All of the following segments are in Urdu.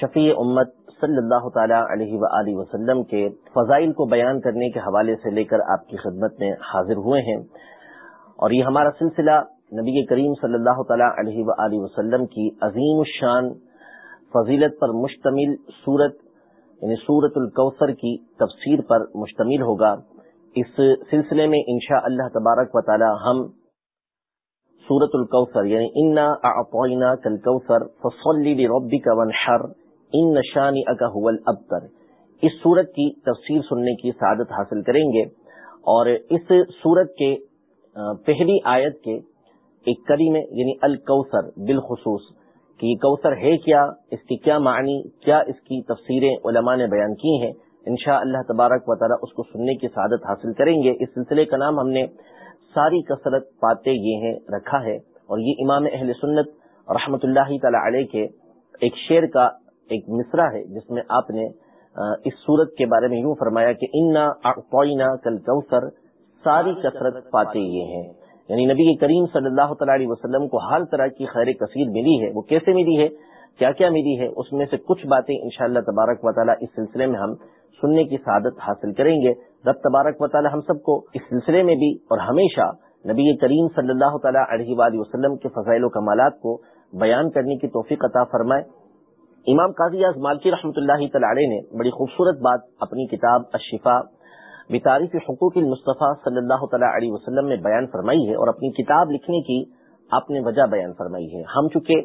شفیع امت صلی اللہ تعالی علیہ و وسلم کے فضائل کو بیان کرنے کے حوالے سے لے کر آپ کی خدمت میں حاضر ہوئے ہیں۔ اور یہ ہمارا سلسلہ نبی کریم صلی اللہ تعالی علیہ و وسلم کی عظیم الشان، فضیلت پر مشتمل صورت یعنی صورت الکوثر کی تفسیر پر مشتمل ہوگا۔ اس سلسلے میں انشاء اللہ تبارک و تعالی ہم سورت الکوثر یعنی انا اعطینا کل کوثر فصلی لربک ونحر ان نشانی اکا هو الابتر۔ اس سورت کی تفسیر سننے کی سعادت حاصل کریں گے اور اس سورت کے پہلی آیت کے ایک کری میں یعنی الکوثر بالخصوص، کہ یہ کوثر ہے کیا، اس کی کیا معنی، کیا اس کی تفسیریں علماء نے بیان کی ہیں انشاء اللہ تبارک و تعالی اس کو سننے کی سعادت حاصل کریں گے۔ اس سلسلے کا نام ہم نے ساری کثرت پاتے یہ ہیں، رکھا ہے۔ اور یہ امام اہل سنت رحمت اللہ تعالی علیہ کے ایک شعر کا ایک مصرع ہے جس میں آپ نے اس صورت کے بارے میں یوں فرمایا کہ انا کل کوثر ساری کثرت پاتے یہ ہیں یعنی نبی کریم صلی اللہ تعالی علیہ وسلم کو ہر طرح کی خیر کثیر ملی ہے۔ وہ کیسے ملی ہے؟ کیا کیا ملی ہے؟ اس میں سے کچھ باتیں انشاءاللہ تبارک و تعالی اس سلسلے میں ہم سننے کی سعادت حاصل کریں گے۔ رب تبارک و تعالی ہم سب کو اس سلسلے میں بھی اور ہمیشہ نبی کریم صلی اللہ تعالیٰ علیہ وآلہ وسلم کے فضائل و کمالات کو بیان کرنے کی توفیق عطا فرمائے۔ امام قاضی مالکی رحمۃ اللہ تعالی نے بڑی خوبصورت بات اپنی کتاب اشفا بتاریف حقوق المصطفیٰ صلی اللہ تعالیٰ علیہ وسلم میں بیان فرمائی ہے اور اپنی کتاب لکھنے کی آپ نے وجہ بیان فرمائی ہے۔ ہم چونکہ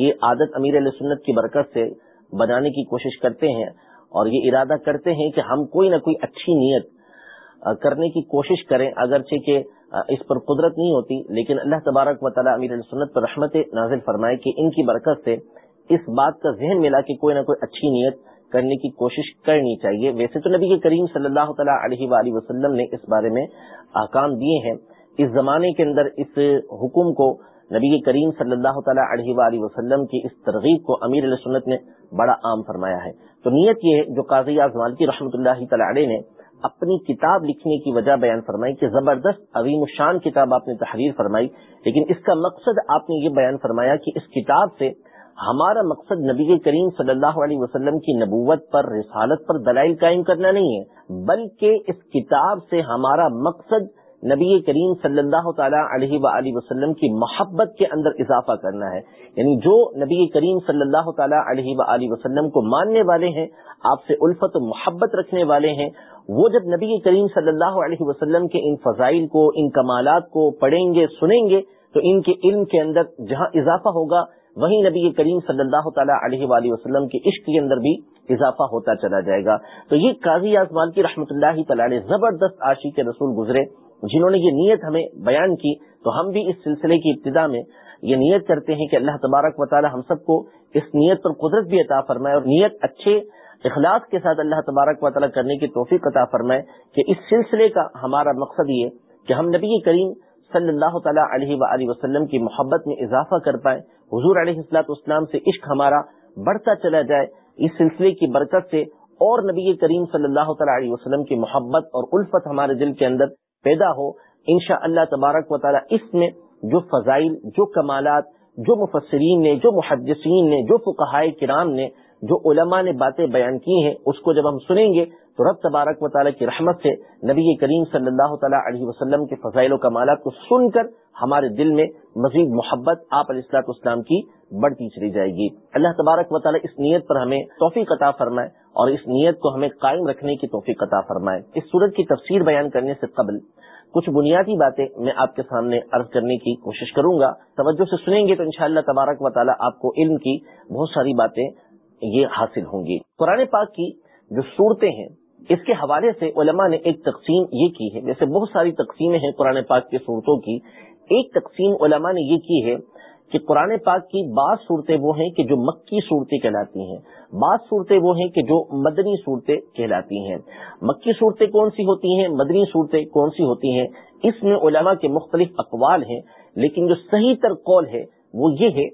یہ عادت امیر علیہ سنت کی برکت سے بنانے کی کوشش کرتے ہیں اور یہ ارادہ کرتے ہیں کہ ہم کوئی نہ کوئی اچھی نیت کرنے کی کوشش کریں، اگرچہ کہ اس پر قدرت نہیں ہوتی، لیکن اللہ تبارک و تعالیٰ امیر سنت پر رحمت نازل فرمائے کہ ان کی برکت سے اس بات کا ذہن ملا کہ کوئی نہ کوئی اچھی نیت کرنے کی کوشش کرنی چاہیے۔ ویسے تو نبی کے کریم صلی اللہ تعالیٰ علیہ وآلہ وسلم نے اس بارے میں احکام دیے ہیں۔ اس زمانے کے اندر اس حکم کو نبی کریم صلی اللہ تعالیٰ علیہ وآلہ وسلم کی اس ترغیب کو امیر علیہ سنت نے بڑا عام فرمایا ہے۔ تو نیت یہ ہے، جو قاضی اعظمال کی رحمۃ اللہ تعالی نے اپنی کتاب لکھنے کی وجہ بیان فرمائی کہ زبردست عظیم الشان کتاب آپ نے تحریر فرمائی، لیکن اس کا مقصد آپ نے یہ بیان فرمایا کہ اس کتاب سے ہمارا مقصد نبی کریم صلی اللہ علیہ وسلم کی نبوت پر، رسالت پر دلائل قائم کرنا نہیں ہے، بلکہ اس کتاب سے ہمارا مقصد نبی کریم صلی اللہ تعالیٰ علیہ و وسلم کی محبت کے اندر اضافہ کرنا ہے۔ یعنی جو نبی کریم صلی اللہ تعالیٰ علیہ و وسلم کو ماننے والے ہیں، آپ سے الفت و محبت رکھنے والے ہیں، وہ جب نبی کریم صلی اللہ علیہ وسلم کے ان فضائل کو، ان کمالات کو پڑھیں گے، سنیں گے، تو ان کے علم کے اندر جہاں اضافہ ہوگا وہیں نبی کریم صلی اللہ تعالیٰ علیہ وآلہ وسلم کے عشق کے اندر بھی اضافہ ہوتا چلا جائے گا۔ تو یہ قاضی اعظمان کی رحمۃ اللہ تعالی زبردست عاشق کے رسول گزرے، جنہوں نے یہ نیت ہمیں بیان کی، تو ہم بھی اس سلسلے کی ابتدا میں یہ نیت کرتے ہیں کہ اللہ تبارک و تعالی ہم سب کو اس نیت پر قدرت بھی عطا فرمائے اور نیت اچھے اخلاق کے ساتھ اللہ تبارک و تعالی کرنے کی توفیق عطا فرمائے کہ اس سلسلے کا ہمارا مقصد یہ کہ ہم نبی کریم صلی اللہ تعالیٰ علیہ و وسلم کی محبت میں اضافہ کر پائیں حضور علیہ السلاط اسلام سے عشق ہمارا بڑھتا چلا جائے، اس سلسلے کی برکت سے اور نبی کریم صلی اللہ تعالیٰ علیہ وسلم کی محبت اور الفت ہمارے دل کے اندر پیدا ہو انشاء اللہ تبارک و تعالیٰ اس میں جو فضائل، جو کمالات، جو مفسرین نے، جو محدثین نے، جو فقہائے کرام نے، جو علماء نے باتیں بیان کی ہیں، اس کو جب ہم سنیں گے تو رب تبارک و تعالیٰ کی رحمت سے نبی کریم صلی اللہ تعالیٰ علیہ وسلم کے فضائل و کمالات کو سن کر ہمارے دل میں مزید محبت آپ علیہ السلاط اسلام کی بڑھتی چلی جائے گی۔ اللہ تبارک و تعالیٰ اس نیت پر ہمیں توفیق عطا فرمائے اور اس نیت کو ہمیں قائم رکھنے کی توفیق عطا فرمائے۔ اس صورت کی تفسیر بیان کرنے سے قبل کچھ بنیادی باتیں میں آپ کے سامنے عرض کرنے کی کوشش کروں گا۔ توجہ سے سنیں گے تو انشاءاللہ تبارک و تعالیٰ آپ کو علم کی بہت ساری باتیں یہ حاصل ہوں گی۔ قرآن پاک کی جو صورتیں ہیں، اس کے حوالے سے علماء نے ایک تقسیم یہ کی ہے۔ جیسے بہت ساری تقسیمیں ہیں قرآن پاک کی صورتوں کی ایک تقسیم علماء نے یہ کی ہے کہ قرآن پاک کی بعض صورتیں وہ ہیں کہ جو مکی صورتیں کہلاتی ہیں، بعض صورتیں وہ ہیں کہ جو مدنی صورتیں کہلاتی ہیں۔ مکی صورتیں کون سی ہوتی ہیں؟ مدنی صورتیں کون سی ہوتی ہیں؟ اس میں علماء کے مختلف اقوال ہیں، لیکن جو صحیح تر قول ہے وہ یہ ہے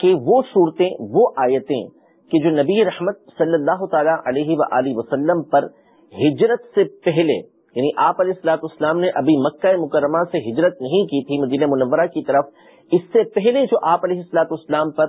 کہ وہ صورتیں، وہ آیتیں کہ جو نبی رحمت صلی اللہ تعالی علیہ و وسلم پر ہجرت سے پہلے یعنی آپ علیہ السلاط اسلام نے ابھی مکہ مکرمہ سے ہجرت نہیں کی تھی، مدینہ منورہ کی طرف۔ اس سے پہلے جو آپ علیہ السلاط اسلام پر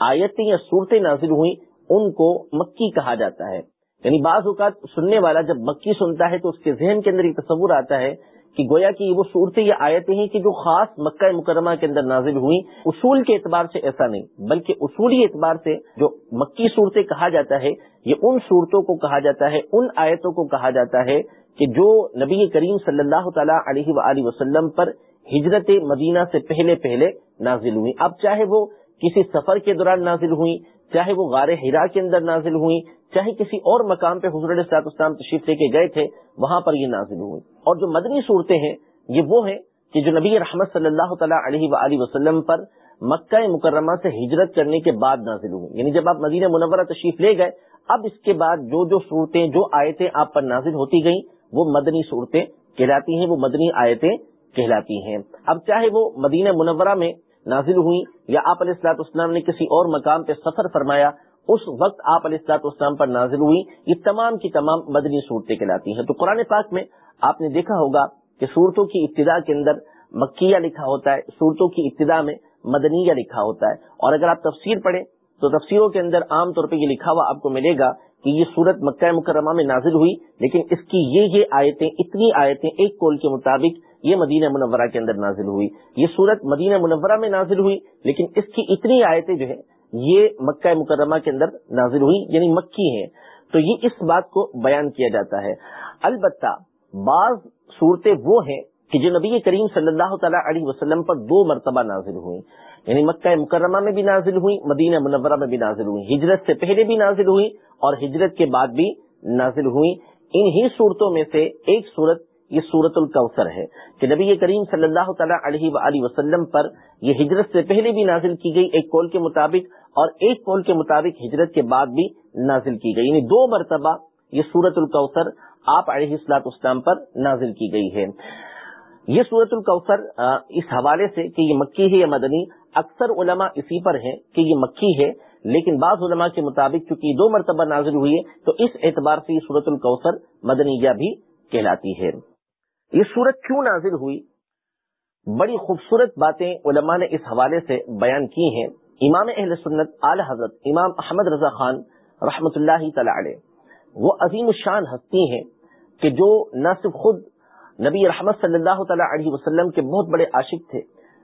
آیتیں یا صورتیں نازل ہوئی ان کو مکی کہا جاتا ہے۔ یعنی بعض اوقات سننے والا جب مکی سنتا ہے تو اس کے ذہن کے اندر یہ تصور آتا ہے کہ گویا کی وہ صورتیں یا آیتیں ہیں کہ جو خاص مکہ مکرمہ کے اندر نازل ہوئی اصول کے اعتبار سے ایسا نہیں، بلکہ اصولی اعتبار سے جو مکی صورتیں کہا جاتا ہے، یہ ان صورتوں کو کہا جاتا ہے، ان آیتوں کو کہا جاتا ہے کہ جو نبی کریم صلی اللہ تعالی علیہ و وسلم پر ہجرت مدینہ سے پہلے پہلے نازل ہوئی اب چاہے وہ کسی سفر کے دوران نازل ہوئی چاہے وہ غار ہرا کے اندر نازل ہوئی چاہے کسی اور مقام پہ حضرت صاحب اسلام تشریف لے کے گئے تھے، وہاں پر یہ نازل ہوئی اور جو مدنی صورتیں ہیں، یہ وہ ہیں کہ جو نبی رحمت صلی اللہ تعالیٰ علیہ و وسلم پر مکہ مکرمہ سے ہجرت کرنے کے بعد نازل ہوئی یعنی جب آپ مدینہ منورہ تشریف لے گئے، اب اس کے بعد جو جو صورتیں، جو آیتیں آپ پر نازل ہوتی گئیں، وہ مدنی صورتیں کہلاتی ہیں، وہ مدنی آیتیں کہلاتی ہیں۔ اب چاہے وہ مدینہ منورہ میں نازل ہوئی یا آپ علیہ السلاط اسلام نے کسی اور مقام پہ سفر فرمایا، اس وقت آپ علیہ السلاط اسلام پر نازل ہوئی یہ تمام کی تمام مدنی صورتیں کہلاتی ہیں۔ تو قرآن پاک میں آپ نے دیکھا ہوگا کہ صورتوں کی ابتدا کے اندر مکیہ لکھا ہوتا ہے، صورتوں کی ابتدا میں مدنیہ لکھا ہوتا ہے۔ اور اگر آپ تفسیر پڑھیں، تو تفسیروں کے اندر عام طور پہ یہ لکھا ہوا آپ کو ملے گا کہ یہ صورت مکہ مکرمہ میں نازل ہوئی، لیکن اس کی یہ یہ آیتیں، اتنی آیتیں ایک کول کے مطابق یہ مدینہ منورہ کے اندر نازل ہوئی۔ یہ صورت مدینہ منورہ میں نازل ہوئی، لیکن اس کی اتنی آیتیں جو ہے یہ مکہ مکرمہ کے اندر نازل ہوئی یعنی مکی ہیں۔ تو یہ اس بات کو بیان کیا جاتا ہے۔ البتہ بعض صورتیں وہ ہیں کہ جو نبی کریم صلی اللہ تعالیٰ علیہ وسلم پر دو مرتبہ نازل ہوئی یعنی مکہ مکرمہ میں بھی نازل ہوئی مدینہ منورہ میں بھی نازل ہوئی ہجرت سے پہلے بھی نازل ہوئی اور ہجرت کے بعد بھی نازل ہوئی انہی صورتوں میں سے ایک صورت یہ سورت الکوثر ہے کہ نبی کریم صلی اللہ تعالیٰ علیہ و وسلم پر یہ ہجرت سے پہلے بھی نازل کی گئی ایک کول کے مطابق اور ایک کول کے مطابق ہجرت کے بعد بھی نازل کی گئی یعنی دو مرتبہ یہ سورت الکوثر آپ علیہ السلاط اسلام پر نازل کی گئی ہے۔ یہ سورت الکوثر اس حوالے سے کہ یہ مکی ہے یا مدنی، اکثر علماء اسی پر ہیں کہ یہ مکی ہے، لیکن بعض علماء کے مطابق چونکہ دو مرتبہ نازل ہوئی ہے، تو اس اعتبار سے یہ سورت الکوثر مدنیہ بھی کہلاتی ہے۔ یہ سورت کیوں نازل ہوئی؟ بڑی خوبصورت باتیں علماء نے اس حوالے سے بیان کی ہیں۔ امام اہل سنت اعلی حضرت امام احمد رضا خان رحمت اللہ تعالی علیہ، وہ عظیم الشان ہستی ہیں کہ جو نہ صرف خود نبی رحمت صلی اللہ تعالیٰ علیہ وسلم کے بہت بڑے عاشق تھے،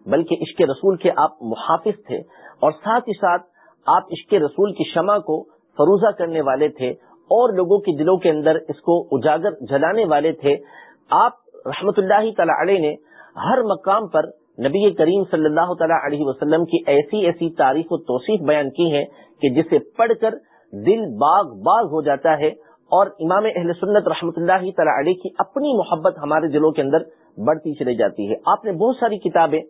بلکہ عشق رسول کے آپ محافظ تھے اور ساتھ ہی ساتھ آپ عشق رسول کی شمع کو فروزہ کرنے والے تھے اور لوگوں کے دلوں کے اندر اس کو اجاگر جلانے والے تھے۔ آپ رحمت اللہ تعالی علیہ نے ہر مقام پر نبی کریم صلی اللہ تعالیٰ علیہ وسلم کی ایسی ایسی تاریخ و توصیف بیان کی ہے کہ جسے پڑھ کر دل باغ باغ ہو جاتا ہے اور امام اہل سنت رحمۃ اللہ تعالی علیہ کی اپنی محبت ہمارے دلوں کے اندر بڑھتی چلی جاتی ہے۔ آپ نے بہت ساری کتابیں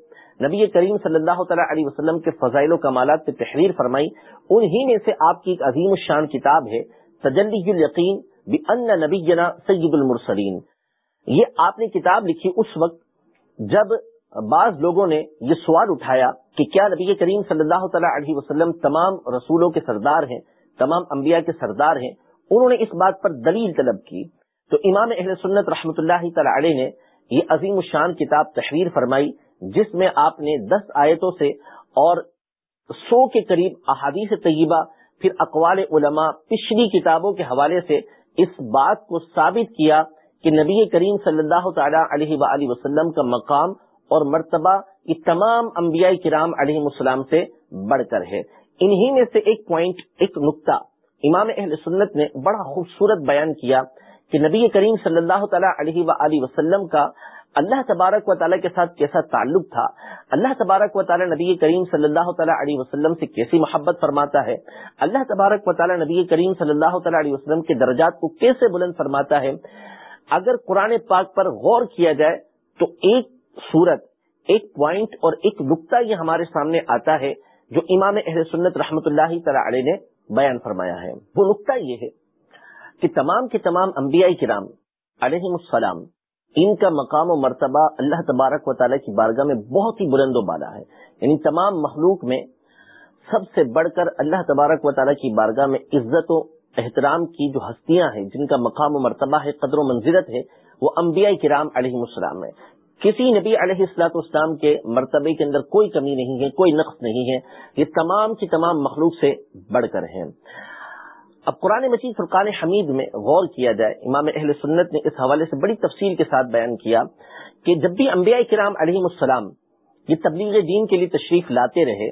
نبی کریم صلی اللہ تعالیٰ علیہ وسلم کے فضائل و کمالات پہ تحریر فرمائی۔ انہی میں سے آپ کی ایک عظیم الشان کتاب ہے تجلی الیقین بان نبی سید المرسلین۔ یہ آپ نے کتاب لکھی اس وقت جب بعض لوگوں نے یہ سوال اٹھایا کہ کیا نبی کریم صلی اللہ تعالیٰ علیہ وسلم تمام رسولوں کے سردار ہیں، تمام انبیاء کے سردار ہیں؟ انہوں نے اس بات پر دلیل طلب کی۔ تو امام اہل سنت رحمۃ اللہ تعالی علیہ نے یہ عظیم الشان کتاب تحریر فرمائی، جس میں آپ نے دس آیتوں سے اور سو کے قریب احادیث طیبہ، پھر اقوال علماء پچھلی کتابوں کے حوالے سے اس بات کو ثابت کیا کہ نبی کریم صلی اللہ تعالی علیہ و وسلم کا مقام اور مرتبہ یہ تمام انبیاء کرام علیہ السلام سے بڑھ کر ہے۔ انہی میں سے ایک پوائنٹ ایک نقطہ امام اہل سنت نے بڑا خوبصورت بیان کیا کہ نبی کریم صلی اللہ تعالیٰ علیہ و وسلم کا اللہ تبارک و تعالیٰ کے ساتھ کیسا تعلق تھا؟ اللہ تبارک و تعالیٰ نبی کریم صلی اللہ تعالیٰ علیہ وسلم سے کیسی محبت فرماتا ہے؟ اللہ تبارک و تعالیٰ نبی کریم صلی اللہ تعالیٰ علیہ وسلم کے درجات کو کیسے بلند فرماتا ہے؟ اگر قرآن پاک پر غور کیا جائے تو ایک صورت، ایک پوائنٹ اور ایک نقطہ یہ ہمارے سامنے آتا ہے جو امام اہل سنت رحمت اللہ تعالی علیہ نے بیان فرمایا ہے۔ وہ نقطہ یہ ہے کہ تمام کے تمام انبیاء کرام علیہ السلام، ان کا مقام و مرتبہ اللہ تبارک و تعالیٰ کی بارگاہ میں بہت ہی بلند و بالا ہے۔ یعنی تمام مخلوق میں سب سے بڑھ کر اللہ تبارک و تعالیٰ کی بارگاہ میں عزت و احترام کی جو ہستیاں ہیں، جن کا مقام و مرتبہ ہے، قدر و منزلت ہے، وہ انبیاء کرام علیہ السلام ہے کسی نبی علیہ السلاط اسلام کے مرتبے کے اندر کوئی کمی نہیں ہے، کوئی نقص نہیں ہے۔ یہ تمام کی تمام مخلوق سے بڑھ کر ہیں۔ اب قرآن مجید فرقان حمید میں غور کیا جائے، امام اہل سنت نے اس حوالے سے بڑی تفصیل کے ساتھ بیان کیا کہ جب بھی انبیاء کرام علیہ السلام یہ تبلیغ دین کے لیے تشریف لاتے رہے،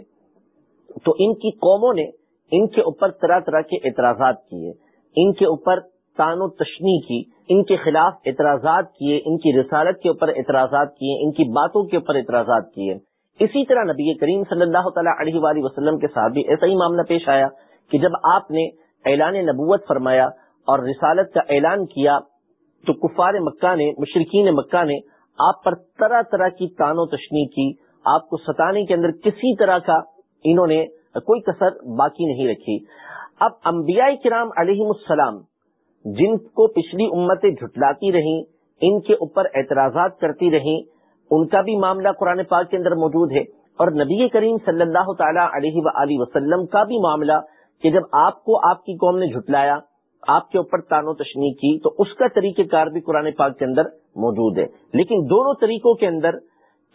تو ان کی قوموں نے ان کے اوپر طرح طرح کے اعتراضات کیے، ان کے اوپر تان و تشنی کی، ان کے خلاف اعتراضات کیے، ان کی رسالت کے اوپر اعتراضات کیے، ان کی باتوں کے اوپر اعتراضات کیے۔ اسی طرح نبی کریم صلی اللہ تعالیٰ علیہ وآلہ وسلم کے ساتھ بھی ایسا ہی معاملہ پیش آیا کہ جب آپ نے اعلان نبوت فرمایا اور رسالت کا اعلان کیا، تو کفار مکہ نے مشرقین مکہ نے آپ پر طرح طرح کی تان و تشنی کی، آپ کو ستانے کے اندر کسی طرح کا انہوں نے کوئی کسر باقی نہیں رکھی۔ اب انبیاء کرام علیہ السلام جن کو پچھلی امتیں جھٹلاتی رہیں، ان کے اوپر اعتراضات کرتی رہیں، ان کا بھی معاملہ قرآن پاک کے اندر موجود ہے۔ اور نبی کریم صلی اللہ تعالی علیہ و وسلم کا بھی معاملہ کہ جب آپ کو آپ کی قوم نے جھٹلایا، آپ کے اوپر تان و تشنی کی، تو اس کا طریقہ کار بھی قرآن پاک کے اندر موجود ہے۔ لیکن دونوں طریقوں کے اندر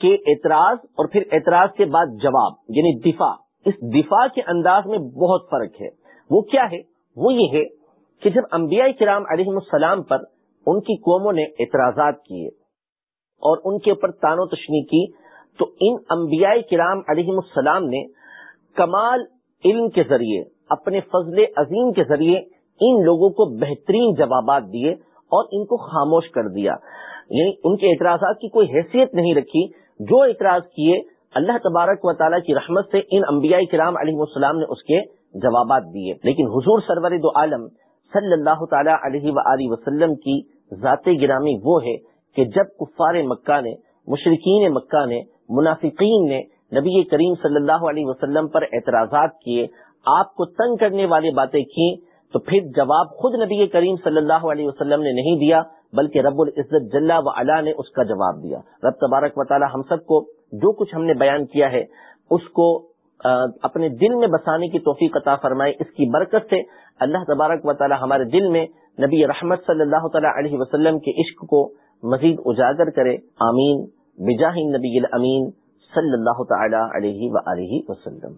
کے اعتراض اور پھر اعتراض کے بعد جواب یعنی دفاع اس دفاع کے انداز میں بہت فرق ہے۔ وہ کیا ہے؟ وہ یہ ہے کہ جب انبیاء کرام علیہ السلام پر ان کی قوموں نے اعتراضات کیے اور ان کے اوپر تان و تشنی کی، تو ان انبیاء کرام علیہ السلام نے کمال علم کے ذریعے، اپنے فضل عظیم کے ذریعے ان لوگوں کو بہترین جوابات دیے اور ان کو خاموش کر دیا۔ یعنی ان کے اعتراضات کی کوئی حیثیت نہیں رکھی۔ جو اعتراض کیے اللہ تبارک و تعالیٰ کی رحمت سے ان انبیاء کرام علیہ السلام نے اس کے جوابات دیے۔ لیکن حضور سرور دو عالم صلی اللہ تعالیٰ علیہ و وسلم کی ذات گرامی وہ ہے کہ جب کفار مکہ نے مشرقین مکہ نے، منافقین نے نبی کریم صلی اللہ علیہ وسلم پر اعتراضات کیے، آپ کو تنگ کرنے والی باتیں کی تو پھر جواب خود نبی کریم صلی اللہ علیہ وسلم نے نہیں دیا، بلکہ رب العزت جلا و علا نے اس کا جواب دیا۔ رب تبارک و تعالی ہم سب کو جو کچھ ہم نے بیان کیا ہے، اس کو اپنے دل میں بسانے کی توفیق عطا فرمائے۔ اس کی برکت سے اللہ تبارک و تعالی ہمارے دل میں نبی رحمت صلی اللہ تعالی علیہ وسلم کے عشق کو مزید اجاگر کرے۔ آمین۔ بجاہ نبی الامین صلی اللہ تعالی علیہ وسلم۔